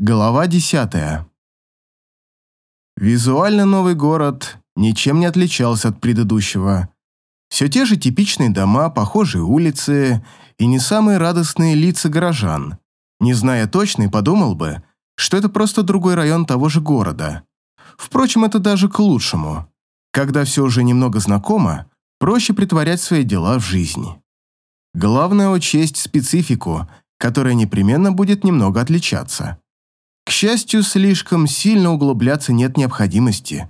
Глава десятая. Визуально новый город ничем не отличался от предыдущего. Все те же типичные дома, похожие улицы и не самые радостные лица горожан. Не зная точно, подумал бы, что это просто другой район того же города. Впрочем, это даже к лучшему. Когда все уже немного знакомо, проще притворять свои дела в жизни. Главное учесть специфику, которая непременно будет немного отличаться. К счастью, слишком сильно углубляться нет необходимости.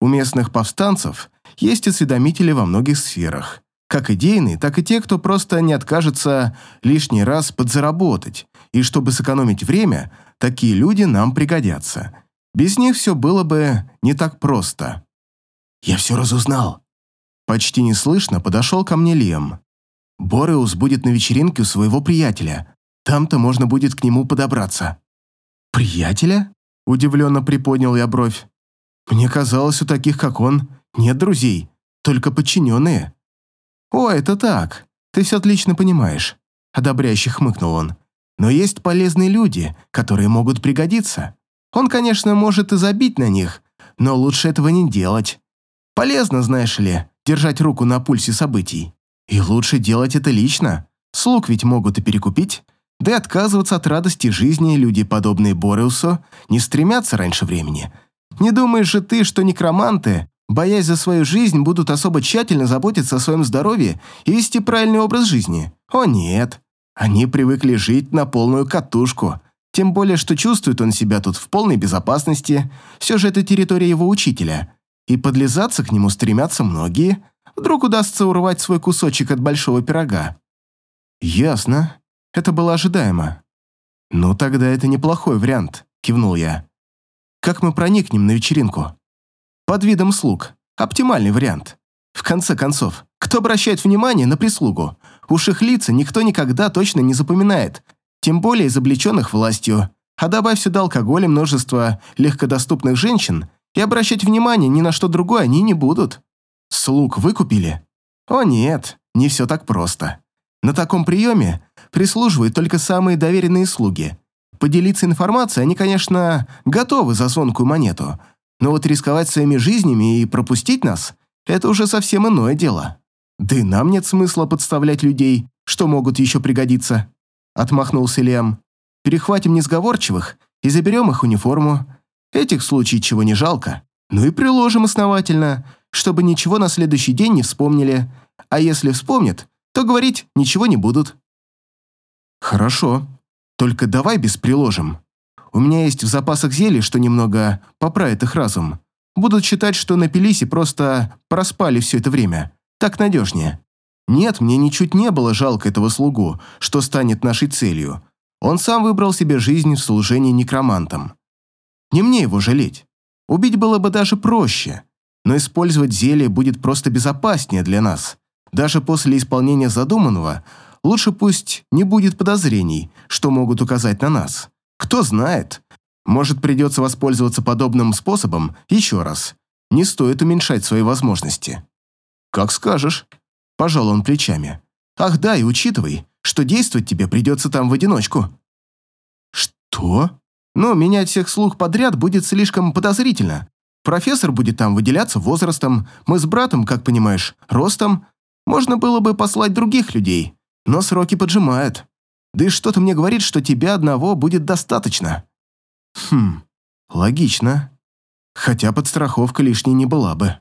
У местных повстанцев есть осведомители во многих сферах, как идейные, так и те, кто просто не откажется лишний раз подзаработать, и чтобы сэкономить время, такие люди нам пригодятся. Без них все было бы не так просто. «Я все разузнал». Почти неслышно подошел ко мне Лем. «Бореус будет на вечеринке у своего приятеля. Там-то можно будет к нему подобраться». «Приятеля?» – удивленно приподнял я бровь. «Мне казалось, у таких, как он, нет друзей, только подчиненные». «О, это так, ты все отлично понимаешь», – одобряюще хмыкнул он. «Но есть полезные люди, которые могут пригодиться. Он, конечно, может и забить на них, но лучше этого не делать. Полезно, знаешь ли, держать руку на пульсе событий. И лучше делать это лично. Слуг ведь могут и перекупить, да и отказываться от радости жизни люди, подобные Бореусу, не стремятся раньше времени. Не думаешь же ты, что некроманты, боясь за свою жизнь, будут особо тщательно заботиться о своем здоровье и вести правильный образ жизни? О нет. Они привыкли жить на полную катушку. Тем более, что чувствует он себя тут в полной безопасности. Все же это территория его учителя. И подлизаться к нему стремятся многие. Вдруг удастся урвать свой кусочек от большого пирога. Ясно. Это было ожидаемо. «Ну, тогда это неплохой вариант», — кивнул я. «Как мы проникнем на вечеринку?» «Под видом слуг. Оптимальный вариант. В конце концов, кто обращает внимание на прислугу? Уж их лица никто никогда точно не запоминает, тем более изобличенных властью. А добавь сюда алкоголь и множество легкодоступных женщин, и обращать внимание ни на что другое они не будут. Слуг выкупили? О нет, не все так просто. На таком приеме прислуживают только самые доверенные слуги. Поделиться информацией они, конечно, готовы за звонкую монету, но вот рисковать своими жизнями и пропустить нас – это уже совсем иное дело. Да и нам нет смысла подставлять людей, что могут еще пригодиться. Отмахнулся Лем. Перехватим несговорчивых и заберем их униформу. Этих случаев чего не жалко. Ну и приложим основательно, чтобы ничего на следующий день не вспомнили. А если вспомнят, то говорить ничего не будут. Хорошо, только давай без приложим. У меня есть в запасах зелий, что немного поправит их разум. Будут считать, что напились и просто проспали все это время. Так надежнее. Нет, мне ничуть не было жалко этого слугу, что станет нашей целью. Он сам выбрал себе жизнь в служении некромантам. Не мне его жалеть. Убить было бы даже проще, но использовать зелье будет просто безопаснее для нас. Даже после исполнения задуманного, лучше пусть не будет подозрений, что могут указать на нас. Кто знает, может придется воспользоваться подобным способом еще раз. Не стоит уменьшать свои возможности. Как скажешь. Пожал он плечами. Ах да, и учитывай, что действовать тебе придется там в одиночку. Что? Ну, менять всех слух подряд будет слишком подозрительно. Профессор будет там выделяться возрастом, мы с братом, как понимаешь, ростом, можно было бы послать других людей, но сроки поджимают. Да и что-то мне говорит, что тебя одного будет достаточно. Хм, логично. Хотя подстраховка лишней не была бы.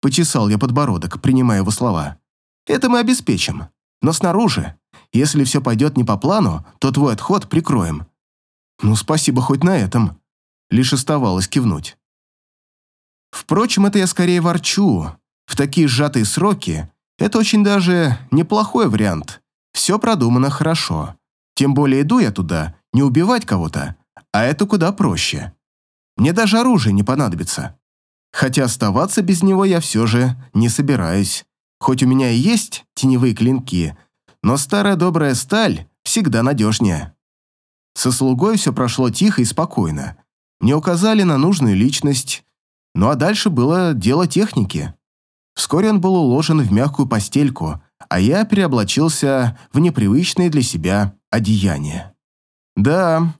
Почесал я подбородок, принимая его слова. Это мы обеспечим. Но снаружи, если все пойдет не по плану, то твой отход прикроем. Ну, спасибо хоть на этом. Лишь оставалось кивнуть. Впрочем, это я скорее ворчу. В такие сжатые сроки это очень даже неплохой вариант. Все продумано хорошо. Тем более иду я туда не убивать кого-то, а это куда проще. Мне даже оружие не понадобится. Хотя оставаться без него я все же не собираюсь. Хоть у меня и есть теневые клинки, но старая добрая сталь всегда надежнее. Со слугой все прошло тихо и спокойно. Мне указали на нужную личность, ну а дальше было дело техники. Вскоре он был уложен в мягкую постельку, а я переоблачился в непривычное для себя одеяние. Да,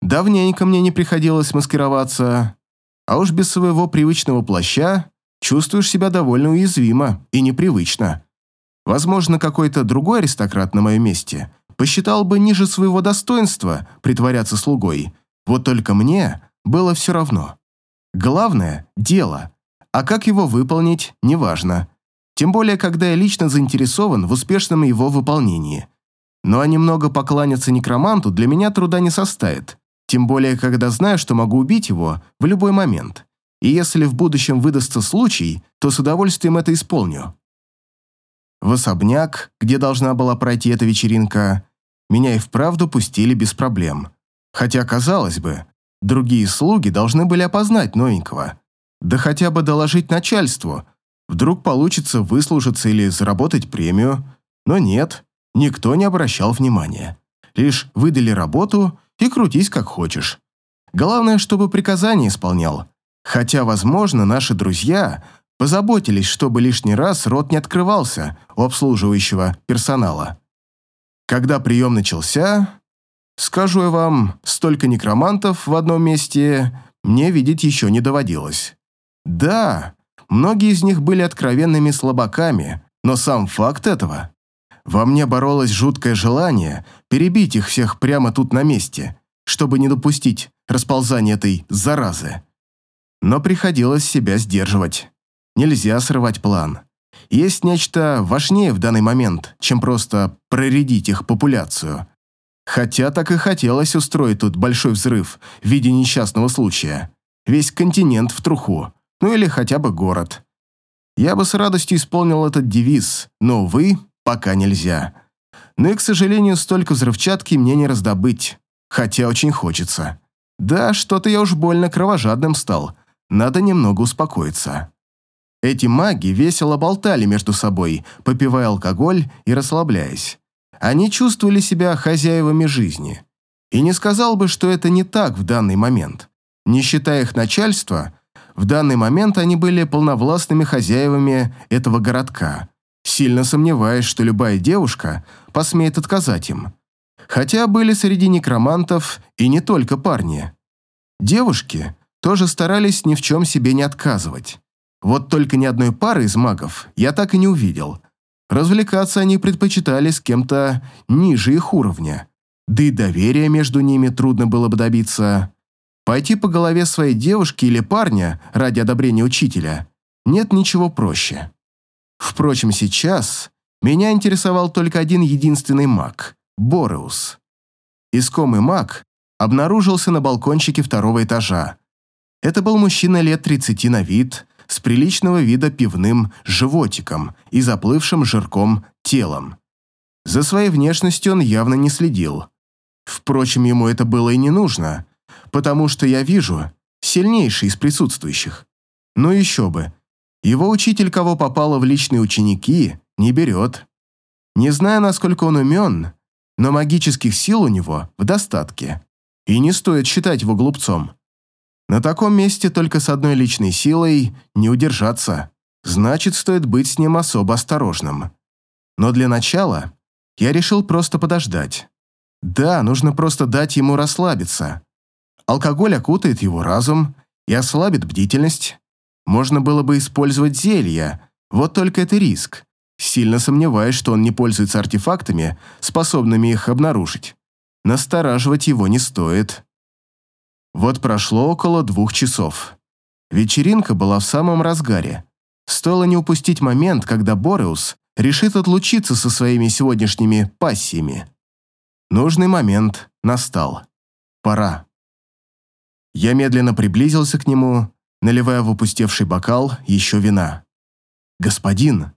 Давненько мне не приходилось маскироваться, а уж без своего привычного плаща чувствуешь себя довольно уязвимо и непривычно. Возможно, какой-то другой аристократ на моем месте посчитал бы ниже своего достоинства притворяться слугой. Вот только мне было все равно. Главное – дело, а как его выполнить – неважно. Тем более, когда я лично заинтересован в успешном его выполнении. Ну а немного покланяться некроманту для меня труда не составит. Тем более, когда знаю, что могу убить его в любой момент. И если в будущем выдастся случай, то с удовольствием это исполню. В особняк, где должна была пройти эта вечеринка, меня и вправду пустили без проблем. Хотя, казалось бы, другие слуги должны были опознать новенького. Да хотя бы доложить начальству. Вдруг получится выслужиться или заработать премию. Но нет, никто не обращал внимания. Лишь выдали работу и крутись как хочешь. Главное, чтобы приказание исполнял. Хотя, возможно, наши друзья позаботились, чтобы лишний раз рот не открывался у обслуживающего персонала. Когда прием начался, скажу я вам, столько некромантов в одном месте мне видеть еще не доводилось. Да, многие из них были откровенными слабаками, но сам факт этого во мне боролось жуткое желание перебить их всех прямо тут на месте, чтобы не допустить расползания этой заразы. Но приходилось себя сдерживать. Нельзя срывать план. Есть нечто важнее в данный момент, чем просто проредить их популяцию. Хотя так и хотелось устроить тут большой взрыв в виде несчастного случая. Весь континент в труху, ну или хотя бы город. Я бы с радостью исполнил этот девиз, но, увы, пока нельзя. Но и, к сожалению, столько взрывчатки мне не раздобыть, хотя очень хочется. Да, что-то я уж больно кровожадным стал, надо немного успокоиться. Эти маги весело болтали между собой, попивая алкоголь и расслабляясь. Они чувствовали себя хозяевами жизни. И не сказал бы, что это не так в данный момент. Не считая их начальства, в данный момент они были полновластными хозяевами этого городка, сильно сомневаясь, что любая девушка посмеет отказать им. Хотя были среди некромантов и не только парни. Девушки тоже старались ни в чем себе не отказывать. Вот только ни одной пары из магов я так и не увидел. Развлекаться они предпочитали с кем-то ниже их уровня. Да и доверия между ними трудно было бы добиться. Пойти по голове своей девушки или парня ради одобрения учителя нет ничего проще. Впрочем, сейчас меня интересовал только один единственный маг – Бореус. Искомый маг обнаружился на балкончике второго этажа. Это был мужчина лет 30 на вид, с приличного вида пивным животиком и заплывшим жирком телом. За своей внешностью он явно не следил. Впрочем, ему это было и не нужно, потому что я вижу сильнейший из присутствующих. Ну еще бы, его учитель, кого попало в личные ученики, не берет. Не знаю, насколько он умен, но магических сил у него в достатке. И не стоит считать его глупцом. На таком месте только с одной личной силой не удержаться. Значит, стоит быть с ним особо осторожным. Но для начала я решил просто подождать. Да, нужно просто дать ему расслабиться. Алкоголь окутает его разум и ослабит бдительность, можно было бы использовать зелья, вот только это риск. Сильно сомневаюсь, что он не пользуется артефактами, способными их обнаружить. Настораживать его не стоит. Вот прошло около двух часов. Вечеринка была в самом разгаре. Стоило не упустить момент, когда Бореус решит отлучиться со своими сегодняшними пассиями. Нужный момент настал. Пора. Я медленно приблизился к нему, наливая в опустевший бокал еще вина. «Господин,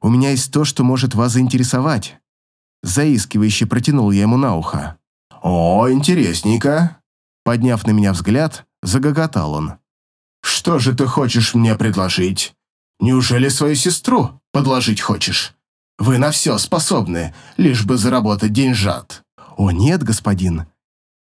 у меня есть то, что может вас заинтересовать». Заискивающе протянул я ему на ухо. «О, интересненько!» Подняв на меня взгляд, загоготал он. «Что же ты хочешь мне предложить? Неужели свою сестру подложить хочешь? Вы на все способны, лишь бы заработать деньжат». «О нет, господин,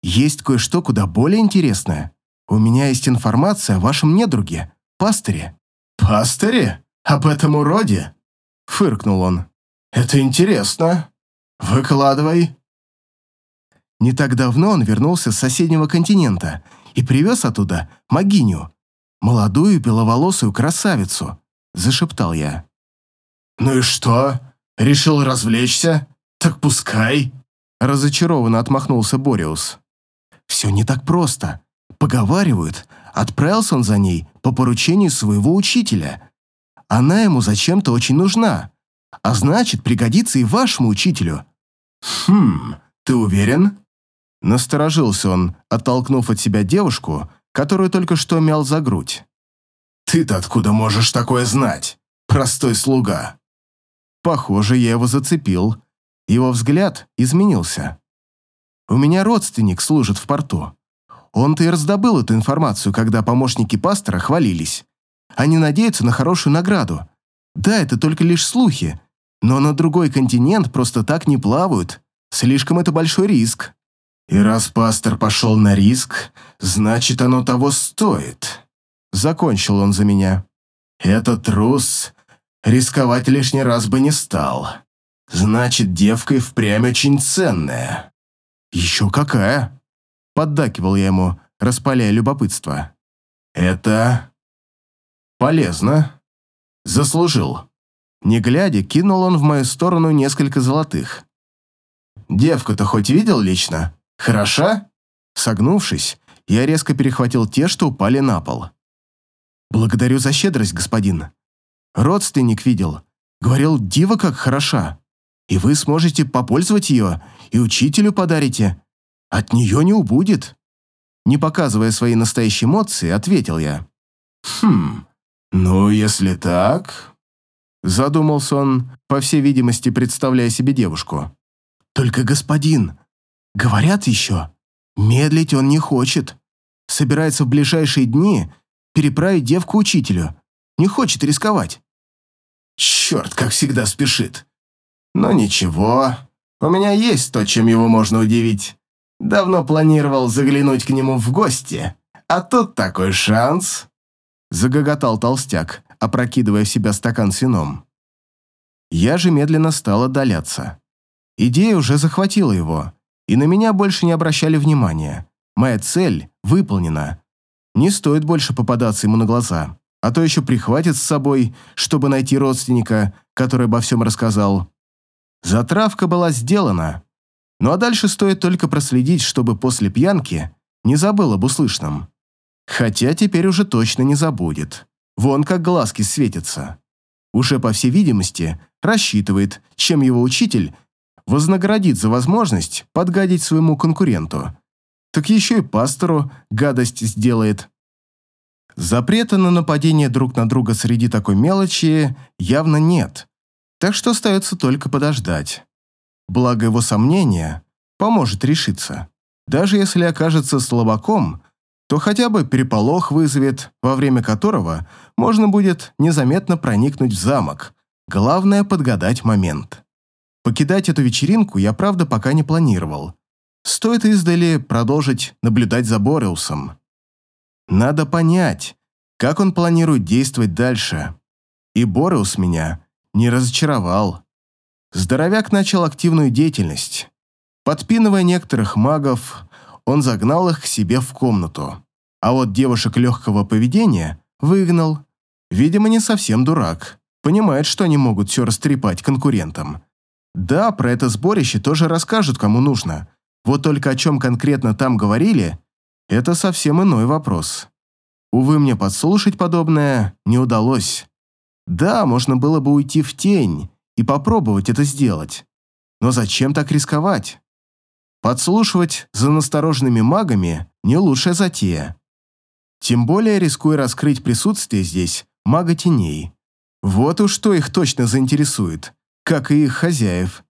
есть кое-что куда более интересное. У меня есть информация о вашем недруге, пастыре». «Пастыре? Об этом уроде?» — фыркнул он. «Это интересно. Выкладывай». Не так давно он вернулся с соседнего континента и привез оттуда Магиню, молодую беловолосую красавицу», — зашептал я. «Ну и что? Решил развлечься? Так пускай!» Разочарованно отмахнулся Бориус. «Все не так просто. Поговаривают, отправился он за ней по поручению своего учителя. Она ему зачем-то очень нужна, а значит, пригодится и вашему учителю». «Хм, ты уверен?» Насторожился он, оттолкнув от себя девушку, которую только что мял за грудь. «Ты-то откуда можешь такое знать, простой слуга?» Похоже, я его зацепил. Его взгляд изменился. У меня родственник служит в порту. Он-то и раздобыл эту информацию, когда помощники пастора хвалились. Они надеются на хорошую награду. Да, это только лишь слухи, но на другой континент просто так не плавают. Слишком это большой риск. И раз пастор пошел на риск, значит, оно того стоит. Закончил он за меня. Этот трус рисковать лишний раз бы не стал. Значит, девка и впрямь очень ценная. Еще какая? Поддакивал я ему, распаляя любопытство. Это полезно. Заслужил. Не глядя, кинул он в мою сторону несколько золотых. Девку-то хоть видел лично? Хороша?» Согнувшись, я резко перехватил те, что упали на пол. «Благодарю за щедрость, господин. Родственник видел. Говорил, дива как хороша. И вы сможете попользовать ее, и учителю подарите. От нее не убудет». Не показывая свои настоящие эмоции, ответил я. «Хм, ну, если так...» Задумался он, по всей видимости, представляя себе девушку. «Только, господин, Говорят еще, медлить он не хочет. Собирается в ближайшие дни переправить девку учителю. Не хочет рисковать. Черт, как всегда спешит. Но ничего, у меня есть то, чем его можно удивить. Давно планировал заглянуть к нему в гости, а тут такой шанс. Загоготал толстяк, опрокидывая в себя стакан с вином. Я же медленно стал отдаляться. Идея уже захватила его, и на меня больше не обращали внимания. Моя цель выполнена. Не стоит больше попадаться ему на глаза, а то еще прихватит с собой, чтобы найти родственника, который обо всем рассказал. Затравка была сделана. Ну а дальше стоит только проследить, чтобы после пьянки не забыл об услышанном. Хотя теперь уже точно не забудет. Вон как глазки светятся. Уже, по всей видимости, рассчитывает, чем его учитель вознаградит за возможность подгадить своему конкуренту. Так еще и пастору гадость сделает. Запрета на нападение друг на друга среди такой мелочи явно нет, так что остается только подождать. Благо его сомнение поможет решиться. Даже если окажется слабаком, то хотя бы переполох вызовет, во время которого можно будет незаметно проникнуть в замок. Главное – подгадать момент. Покидать эту вечеринку я, правда, пока не планировал. Стоит издали продолжить наблюдать за Бореусом. Надо понять, как он планирует действовать дальше. И Бореус меня не разочаровал. Здоровяк начал активную деятельность. Подпинывая некоторых магов, он загнал их к себе в комнату. А вот девушек легкого поведения выгнал. Видимо, не совсем дурак. Понимает, что они могут все растрепать конкурентам. Да, про это сборище тоже расскажут, кому нужно. Вот только о чем конкретно там говорили, это совсем иной вопрос. Увы, мне подслушать подобное не удалось. Да, можно было бы уйти в тень и попробовать это сделать. Но зачем так рисковать? Подслушивать за настороженными магами – не лучшая затея. Тем более рискуя раскрыть присутствие здесь мага теней. Вот уж что их точно заинтересует как и их хозяев.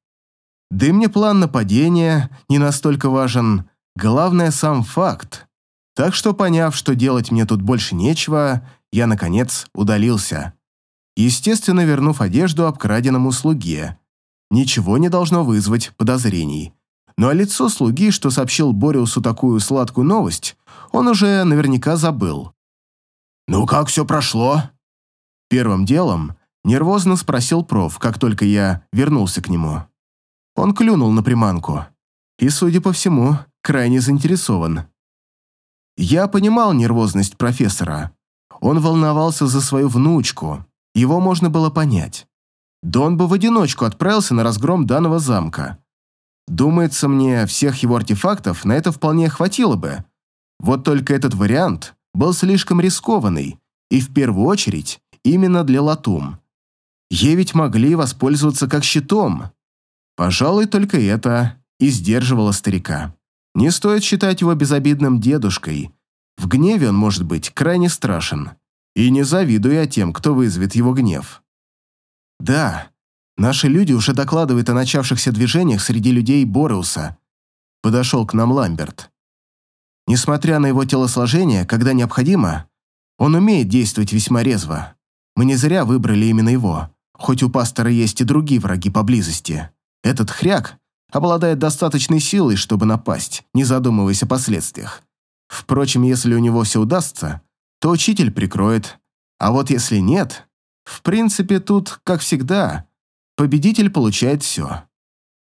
Да и мне план нападения не настолько важен, главное сам факт. Так что, поняв, что делать мне тут больше нечего, я, наконец, удалился. Естественно, вернув одежду обкраденному слуге. Ничего не должно вызвать подозрений. Ну а лицо слуги, что сообщил Бориусу такую сладкую новость, он уже наверняка забыл. «Ну как все прошло?» Первым делом Нервозно спросил проф, как только я вернулся к нему. Он клюнул на приманку. и, судя по всему, крайне заинтересован. Я понимал нервозность профессора. Он волновался за свою внучку. Его можно было понять. Дон бы в одиночку отправился на разгром данного замка. Думается мне, всех его артефактов на это вполне хватило бы. Вот только этот вариант был слишком рискованный, и в первую очередь именно для Латум. Ей ведь могли воспользоваться как щитом. Пожалуй, только это и сдерживало старика. Не стоит считать его безобидным дедушкой. В гневе он может быть крайне страшен. И не завидую я тем, кто вызовет его гнев. Да, наши люди уже докладывают о начавшихся движениях среди людей Бореуса. Подошел к нам Ламберт. Несмотря на его телосложение, когда необходимо, он умеет действовать весьма резво. Мы не зря выбрали именно его, хоть у пастора есть и другие враги поблизости. Этот хряк обладает достаточной силой, чтобы напасть, не задумываясь о последствиях. Впрочем, если у него все удастся, то учитель прикроет. А вот если нет, в принципе, тут, как всегда, победитель получает все.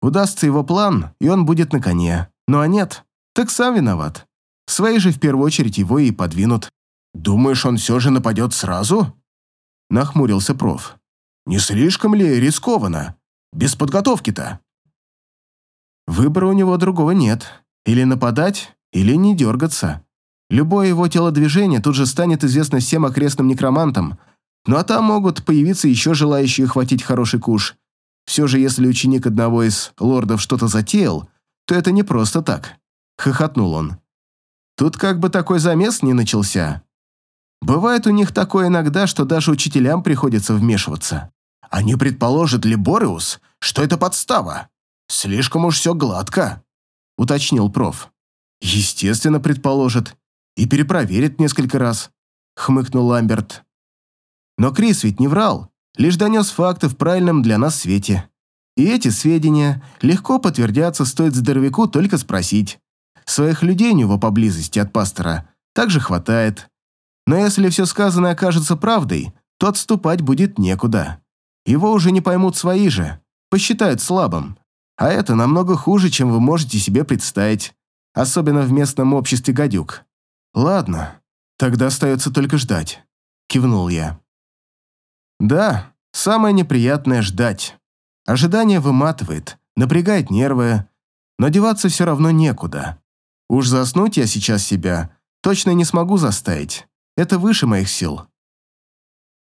Удастся его план, и он будет на коне. Ну а нет, так сам виноват. Свои же в первую очередь его и подвинут. «Думаешь, он все же нападет сразу?» Нахмурился проф. «Не слишком ли рискованно? Без подготовки-то?» Выбора у него другого нет. Или нападать, или не дергаться. Любое его телодвижение тут же станет известно всем окрестным некромантам, ну а там могут появиться еще желающие хватить хороший куш. Все же, если ученик одного из лордов что-то затеял, то это не просто так. Хохотнул он. Тут как бы такой замес не начался. Бывает у них такое иногда, что даже учителям приходится вмешиваться. А не предположит ли Бореус, что это подстава? Слишком уж все гладко, уточнил проф. Естественно, предположит. И перепроверит несколько раз, хмыкнул Ламберт. Но Крис ведь не врал, лишь донес факты в правильном для нас свете. И эти сведения легко подтвердятся, стоит здоровяку только спросить. Своих людей у него поблизости от пастора также хватает. Но если все сказанное окажется правдой, то отступать будет некуда. Его уже не поймут свои же, посчитают слабым. А это намного хуже, чем вы можете себе представить, особенно в местном обществе гадюк. Ладно, тогда остается только ждать, кивнул я. Да, самое неприятное – ждать. Ожидание выматывает, напрягает нервы, но деваться все равно некуда. Уж заснуть я сейчас себя точно не смогу заставить. Это выше моих сил.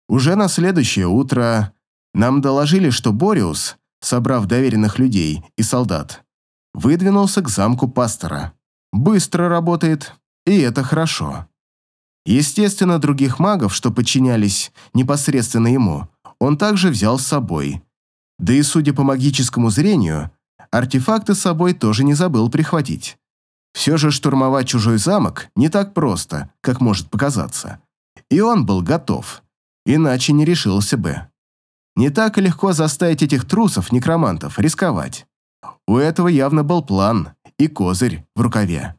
Уже на следующее утро нам доложили, что Бориус собрав доверенных людей и солдат, выдвинулся к замку пастора. Быстро работает, и это хорошо. Естественно, других магов, что подчинялись непосредственно ему, он также взял с собой. Да и, судя по магическому зрению, артефакты с собой тоже не забыл прихватить. Все же штурмовать чужой замок не так просто, как может показаться. И он был готов, иначе не решился бы. Не так легко заставить этих трусов-некромантов рисковать. У этого явно был план и козырь в рукаве.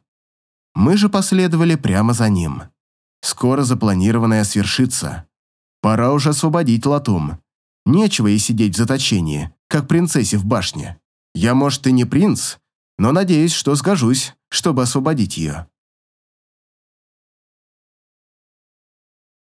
Мы же последовали прямо за ним. Скоро запланированное свершится. Пора уже освободить Латум. Нечего ей сидеть в заточении, как принцессе в башне. Я, может, и не принц, но надеюсь, что сгожусь, чтобы освободить ее.